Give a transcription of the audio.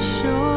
手。